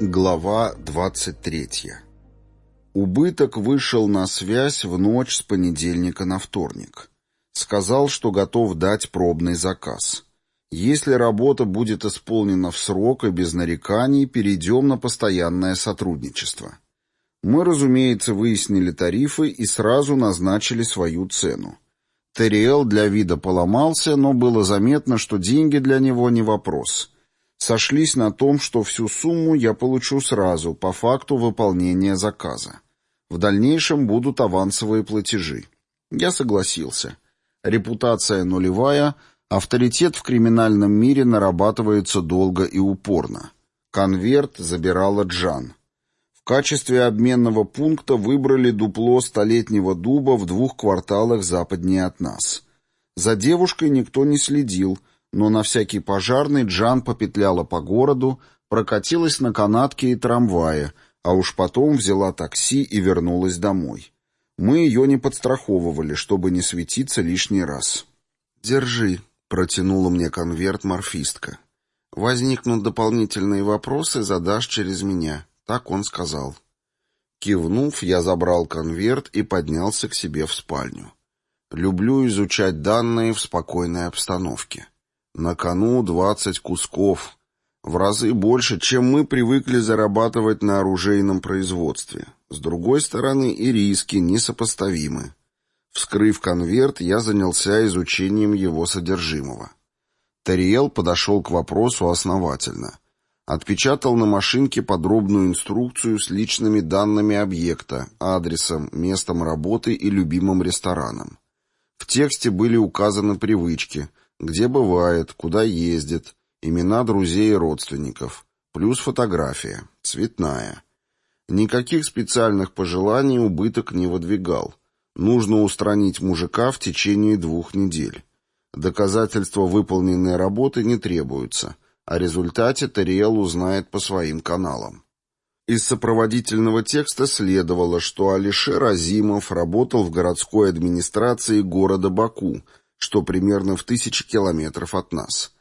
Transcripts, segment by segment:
Глава 23. Убыток вышел на связь в ночь с понедельника на вторник. Сказал, что готов дать пробный заказ. Если работа будет исполнена в срок и без нареканий, перейдем на постоянное сотрудничество. Мы, разумеется, выяснили тарифы и сразу назначили свою цену. ТРЛ для вида поломался, но было заметно, что деньги для него не вопрос — Сошлись на том, что всю сумму я получу сразу, по факту выполнения заказа. В дальнейшем будут авансовые платежи. Я согласился. Репутация нулевая, авторитет в криминальном мире нарабатывается долго и упорно. Конверт забирала Джан. В качестве обменного пункта выбрали дупло столетнего дуба в двух кварталах западнее от нас. За девушкой никто не следил, но на всякий пожарный Джан попетляла по городу, прокатилась на канатке и трамвае, а уж потом взяла такси и вернулась домой. Мы ее не подстраховывали, чтобы не светиться лишний раз. «Держи», — протянула мне конверт морфистка. «Возникнут дополнительные вопросы, задашь через меня», — так он сказал. Кивнув, я забрал конверт и поднялся к себе в спальню. Люблю изучать данные в спокойной обстановке. На кону двадцать кусков. В разы больше, чем мы привыкли зарабатывать на оружейном производстве. С другой стороны, и риски несопоставимы. Вскрыв конверт, я занялся изучением его содержимого. Тариел подошел к вопросу основательно. Отпечатал на машинке подробную инструкцию с личными данными объекта, адресом, местом работы и любимым рестораном. В тексте были указаны привычки, где бывает, куда ездит, имена друзей и родственников, плюс фотография, цветная. Никаких специальных пожеланий убыток не выдвигал. Нужно устранить мужика в течение двух недель. Доказательства выполненной работы не требуются. О результате Тариэл узнает по своим каналам. Из сопроводительного текста следовало, что Алишер Азимов работал в городской администрации города Баку – что примерно в тысячи километров от нас.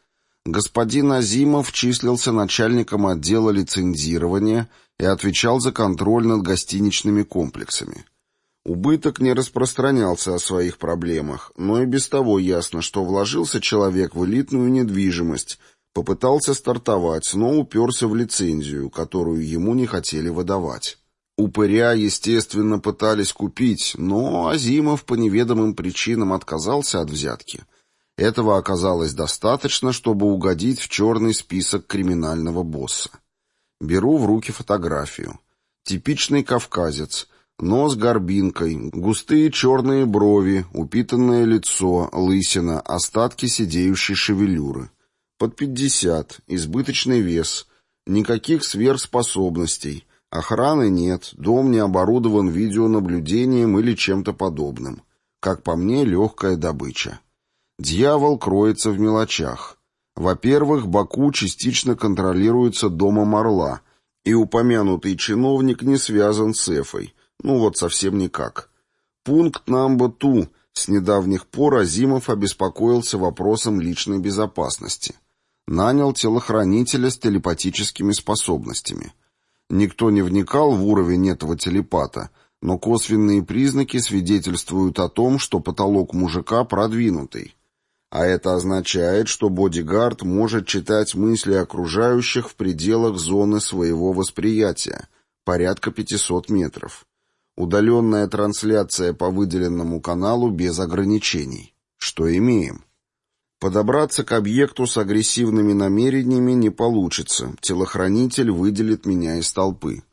Господин Азимов числился начальником отдела лицензирования и отвечал за контроль над гостиничными комплексами. Убыток не распространялся о своих проблемах, но и без того ясно, что вложился человек в элитную недвижимость, попытался стартовать, но уперся в лицензию, которую ему не хотели выдавать. Упыря, естественно, пытались купить, но Азимов по неведомым причинам отказался от взятки. Этого оказалось достаточно, чтобы угодить в черный список криминального босса. Беру в руки фотографию. Типичный кавказец. Нос горбинкой, густые черные брови, упитанное лицо, лысина, остатки сидеющей шевелюры. Под пятьдесят, избыточный вес, никаких сверхспособностей, Охраны нет, дом не оборудован видеонаблюдением или чем-то подобным. Как по мне, легкая добыча. Дьявол кроется в мелочах. Во-первых, Баку частично контролируется домом Орла, и упомянутый чиновник не связан с Эфой. Ну вот совсем никак. Пункт Намба-Ту. С недавних пор Азимов обеспокоился вопросом личной безопасности. Нанял телохранителя с телепатическими способностями – Никто не вникал в уровень этого телепата, но косвенные признаки свидетельствуют о том, что потолок мужика продвинутый. А это означает, что бодигард может читать мысли окружающих в пределах зоны своего восприятия, порядка 500 метров. Удаленная трансляция по выделенному каналу без ограничений. Что имеем? Подобраться к объекту с агрессивными намерениями не получится. Телохранитель выделит меня из толпы.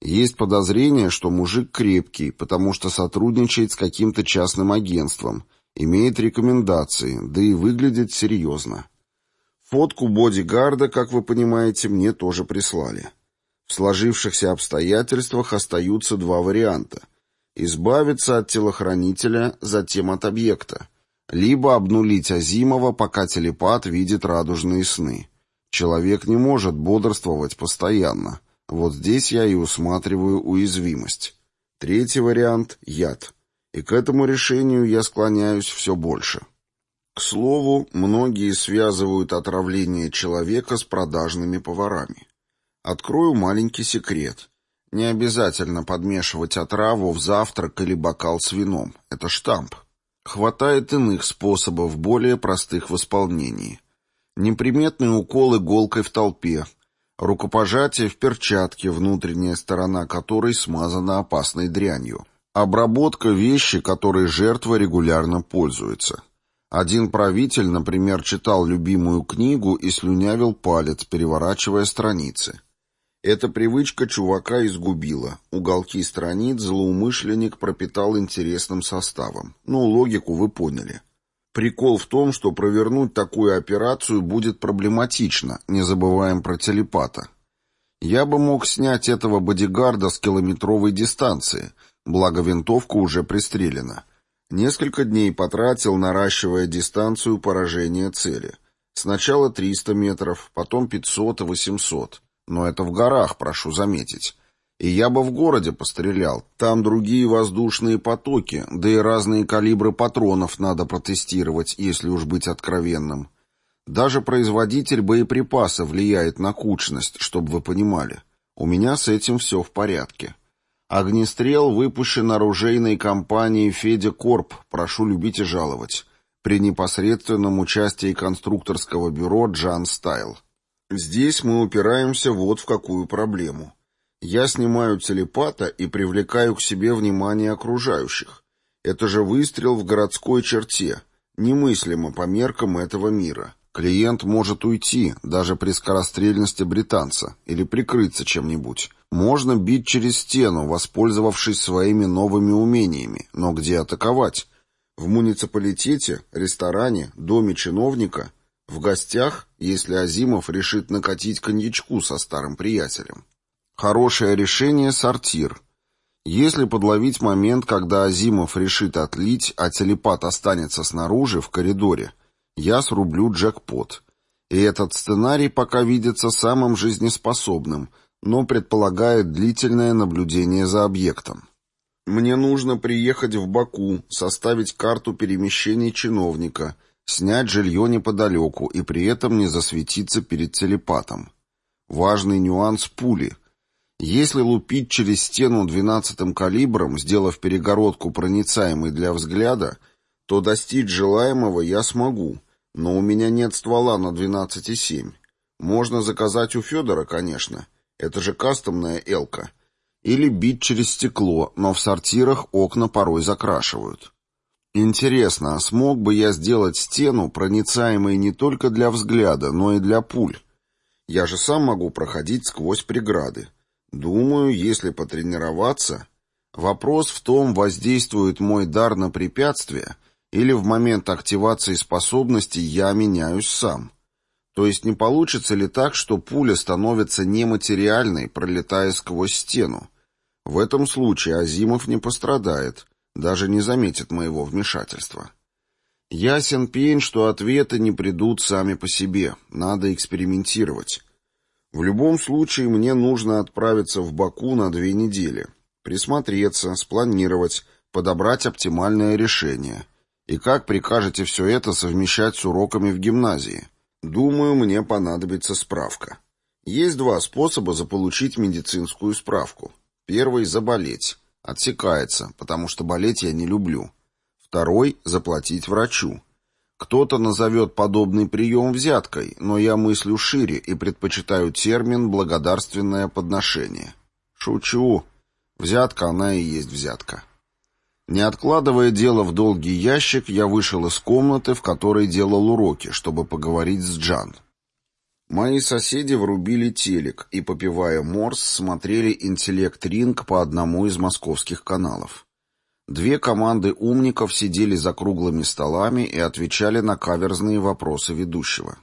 Есть подозрение, что мужик крепкий, потому что сотрудничает с каким-то частным агентством, имеет рекомендации, да и выглядит серьезно. Фотку бодигарда, как вы понимаете, мне тоже прислали. В сложившихся обстоятельствах остаются два варианта. Избавиться от телохранителя, затем от объекта либо обнулить Азимова, пока телепат видит радужные сны. Человек не может бодрствовать постоянно. Вот здесь я и усматриваю уязвимость. Третий вариант — яд. И к этому решению я склоняюсь все больше. К слову, многие связывают отравление человека с продажными поварами. Открою маленький секрет. Не обязательно подмешивать отраву в завтрак или бокал с вином. Это штамп. Хватает иных способов, более простых в исполнении. Неприметный укол иголкой в толпе, рукопожатие в перчатке, внутренняя сторона которой смазана опасной дрянью, обработка вещи, которой жертва регулярно пользуется. Один правитель, например, читал любимую книгу и слюнявил палец, переворачивая страницы. Эта привычка чувака изгубила. Уголки страниц злоумышленник пропитал интересным составом. Ну, логику вы поняли. Прикол в том, что провернуть такую операцию будет проблематично, не забываем про телепата. Я бы мог снять этого бодигарда с километровой дистанции, благо винтовка уже пристрелена. Несколько дней потратил, наращивая дистанцию поражения цели. Сначала 300 метров, потом 500 и 800. Но это в горах, прошу заметить. И я бы в городе пострелял. Там другие воздушные потоки, да и разные калибры патронов надо протестировать, если уж быть откровенным. Даже производитель боеприпаса влияет на кучность, чтобы вы понимали. У меня с этим все в порядке. Огнестрел выпущен оружейной компанией «Федя Корп», прошу любить и жаловать, при непосредственном участии конструкторского бюро «Джан Стайл». Здесь мы упираемся вот в какую проблему. Я снимаю телепата и привлекаю к себе внимание окружающих. Это же выстрел в городской черте. Немыслимо по меркам этого мира. Клиент может уйти, даже при скорострельности британца, или прикрыться чем-нибудь. Можно бить через стену, воспользовавшись своими новыми умениями. Но где атаковать? В муниципалитете, ресторане, доме чиновника? В гостях, если Азимов решит накатить коньячку со старым приятелем? Хорошее решение — сортир. Если подловить момент, когда Азимов решит отлить, а телепат останется снаружи, в коридоре, я срублю джекпот. И этот сценарий пока видится самым жизнеспособным, но предполагает длительное наблюдение за объектом. Мне нужно приехать в Баку, составить карту перемещений чиновника, снять жилье неподалеку и при этом не засветиться перед телепатом. Важный нюанс пули — если лупить через стену двенадцатым калибром, сделав перегородку проницаемой для взгляда, то достичь желаемого я смогу, но у меня нет ствола на 12,7. Можно заказать у Федора, конечно. Это же кастомная «Элка». Или бить через стекло, но в сортирах окна порой закрашивают. Интересно, а смог бы я сделать стену, проницаемой не только для взгляда, но и для пуль? Я же сам могу проходить сквозь преграды. Думаю, если потренироваться... Вопрос в том, воздействует мой дар на препятствие, или в момент активации способности я меняюсь сам. То есть не получится ли так, что пуля становится нематериальной, пролетая сквозь стену? В этом случае Азимов не пострадает, даже не заметит моего вмешательства. Ясен пень, что ответы не придут сами по себе, надо экспериментировать. В любом случае мне нужно отправиться в Баку на две недели, присмотреться, спланировать, подобрать оптимальное решение. И как прикажете все это совмещать с уроками в гимназии? Думаю, мне понадобится справка. Есть два способа заполучить медицинскую справку. Первый – заболеть. Отсекается, потому что болеть я не люблю. Второй – заплатить врачу. Кто-то назовет подобный прием взяткой, но я мыслю шире и предпочитаю термин «благодарственное подношение». Шучу. Взятка она и есть взятка. Не откладывая дело в долгий ящик, я вышел из комнаты, в которой делал уроки, чтобы поговорить с Джан. Мои соседи врубили телек и, попивая морс, смотрели «Интеллект-ринг» по одному из московских каналов. Две команды умников сидели за круглыми столами и отвечали на каверзные вопросы ведущего.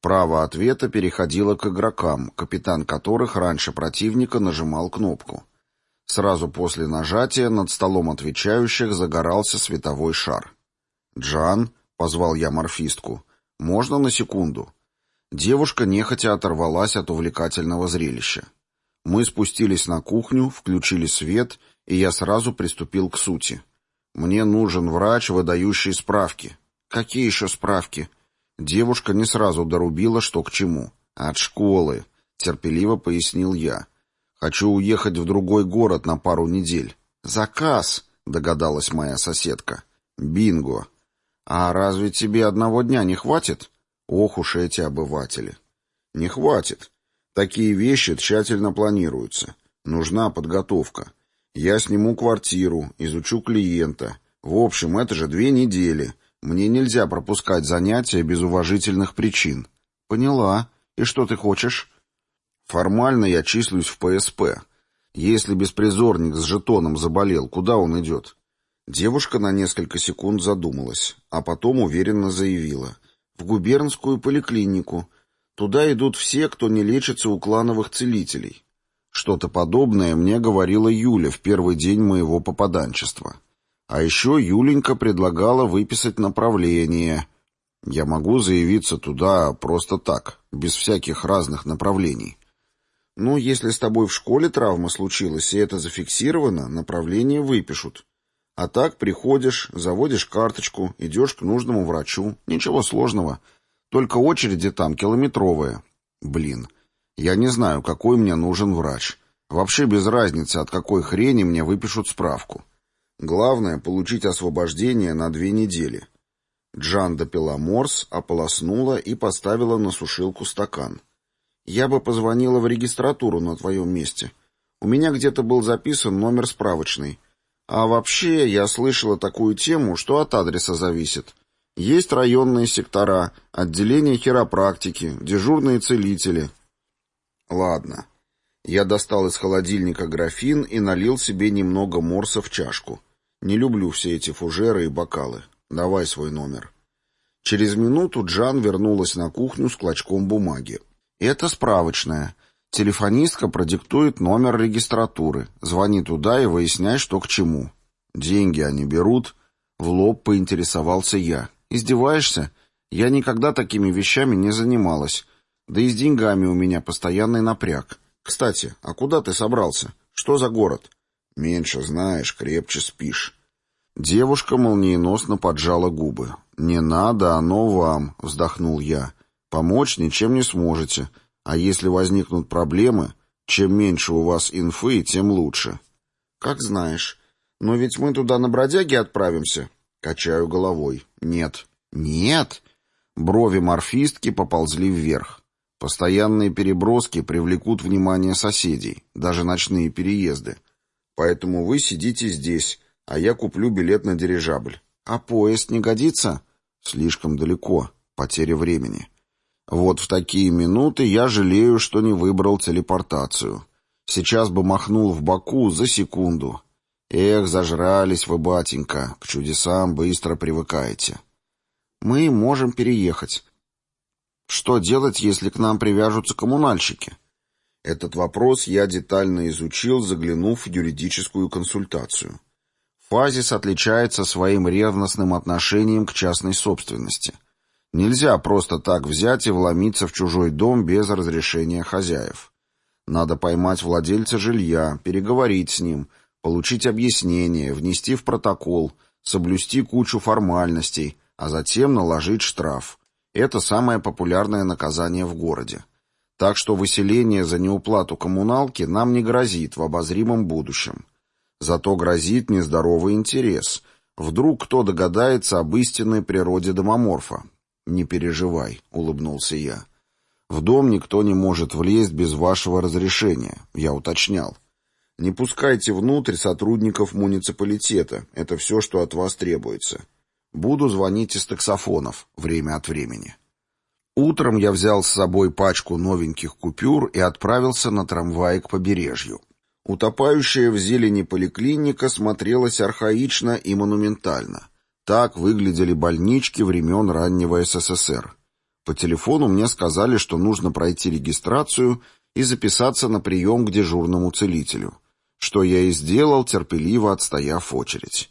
Право ответа переходило к игрокам, капитан которых раньше противника нажимал кнопку. Сразу после нажатия над столом отвечающих загорался световой шар. «Джан», — позвал я морфистку, — «можно на секунду?» Девушка нехотя оторвалась от увлекательного зрелища. Мы спустились на кухню, включили свет — и я сразу приступил к сути. Мне нужен врач, выдающий справки. Какие еще справки? Девушка не сразу дорубила, что к чему. От школы. терпеливо пояснил я. «Хочу уехать в другой город на пару недель». «Заказ», — догадалась моя соседка. «Бинго». «А разве тебе одного дня не хватит?» «Ох уж эти обыватели». «Не хватит. Такие вещи тщательно планируются. Нужна подготовка. Я сниму квартиру, изучу клиента. В общем, это же две недели. Мне нельзя пропускать занятия без уважительных причин». «Поняла. И что ты хочешь?» «Формально я числюсь в ПСП. Если беспризорник с жетоном заболел, куда он идет?» Девушка на несколько секунд задумалась, а потом уверенно заявила. «В губернскую поликлинику. Туда идут все, кто не лечится у клановых целителей». Что-то подобное мне говорила Юля в первый день моего попаданчества. А еще Юленька предлагала выписать направление. Я могу заявиться туда просто так, без всяких разных направлений. Ну, если с тобой в школе травма случилась, и это зафиксировано, направление выпишут. А так приходишь, заводишь карточку, идешь к нужному врачу. Ничего сложного. Только очереди там километровые. Блин, я не знаю, какой мне нужен врач. Вообще без разницы, от какой хрени мне выпишут справку. Главное — получить освобождение на две недели. Джан допила морс, ополоснула и поставила на сушилку стакан. «Я бы позвонила в регистратуру на твоем месте. У меня где-то был записан номер справочный. А вообще, я слышала такую тему, что от адреса зависит. Есть районные сектора, отделение хиропрактики, дежурные целители». «Ладно». Я достал из холодильника графин и налил себе немного морса в чашку. Не люблю все эти фужеры и бокалы. Давай свой номер. Через минуту Джан вернулась на кухню с клочком бумаги. Это справочная. Телефонистка продиктует номер регистратуры. Звони туда и выясняй, что к чему. Деньги они берут. В лоб поинтересовался я. Издеваешься? Я никогда такими вещами не занималась. Да и с деньгами у меня постоянный напряг. Кстати, а куда ты собрался? Что за город? Меньше знаешь, крепче спишь. Девушка молниеносно поджала губы. «Не надо оно вам», — вздохнул я. «Помочь ничем не сможете. А если возникнут проблемы, чем меньше у вас инфы, тем лучше». «Как знаешь. Но ведь мы туда на бродяге отправимся». Качаю головой. «Нет». «Нет?» Брови морфистки поползли вверх. Постоянные переброски привлекут внимание соседей, даже ночные переезды. Поэтому вы сидите здесь, а я куплю билет на дирижабль. А поезд не годится? Слишком далеко. Потеря времени. Вот в такие минуты я жалею, что не выбрал телепортацию. Сейчас бы махнул в Баку за секунду. Эх, зажрались вы, батенька, к чудесам быстро привыкаете. Мы можем переехать. Что делать, если к нам привяжутся коммунальщики? Этот вопрос я детально изучил, заглянув в юридическую консультацию. Фазис отличается своим ревностным отношением к частной собственности. Нельзя просто так взять и вломиться в чужой дом без разрешения хозяев. Надо поймать владельца жилья, переговорить с ним, получить объяснение, внести в протокол, соблюсти кучу формальностей, а затем наложить штраф. Это самое популярное наказание в городе. Так что выселение за неуплату коммуналки нам не грозит в обозримом будущем. Зато грозит нездоровый интерес. Вдруг кто догадается об истинной природе домоморфа. «Не переживай», — улыбнулся я. «В дом никто не может влезть без вашего разрешения», — я уточнял. «Не пускайте внутрь сотрудников муниципалитета. Это все, что от вас требуется. Буду звонить из таксофонов время от времени». Утром я взял с собой пачку новеньких купюр и отправился на трамвае к побережью. Утопающая в зелени поликлиника смотрелась архаично и монументально. Так выглядели больнички времен раннего СССР. По телефону мне сказали, что нужно пройти регистрацию и записаться на прием к дежурному целителю. Что я и сделал, терпеливо отстояв очередь.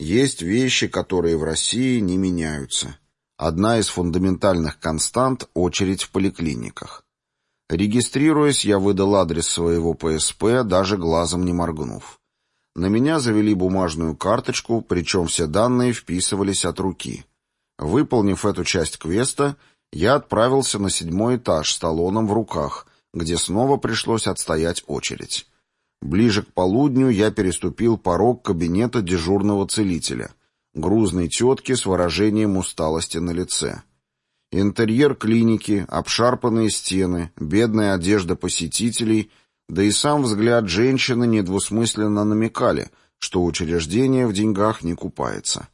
Есть вещи, которые в России не меняются. Одна из фундаментальных констант – очередь в поликлиниках. Регистрируясь, я выдал адрес своего ПСП, даже глазом не моргнув. На меня завели бумажную карточку, причем все данные вписывались от руки. Выполнив эту часть квеста, я отправился на седьмой этаж с талоном в руках, где снова пришлось отстоять очередь. Ближе к полудню я переступил порог кабинета дежурного целителя, грузной тетки с выражением усталости на лице. Интерьер клиники, обшарпанные стены, бедная одежда посетителей, да и сам взгляд женщины недвусмысленно намекали, что учреждение в деньгах не купается.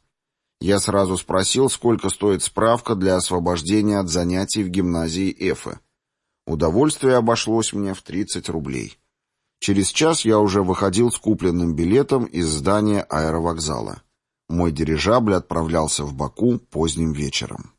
Я сразу спросил, сколько стоит справка для освобождения от занятий в гимназии Эфы. Удовольствие обошлось мне в 30 рублей. Через час я уже выходил с купленным билетом из здания аэровокзала. Мой дирижабль отправлялся в Баку поздним вечером.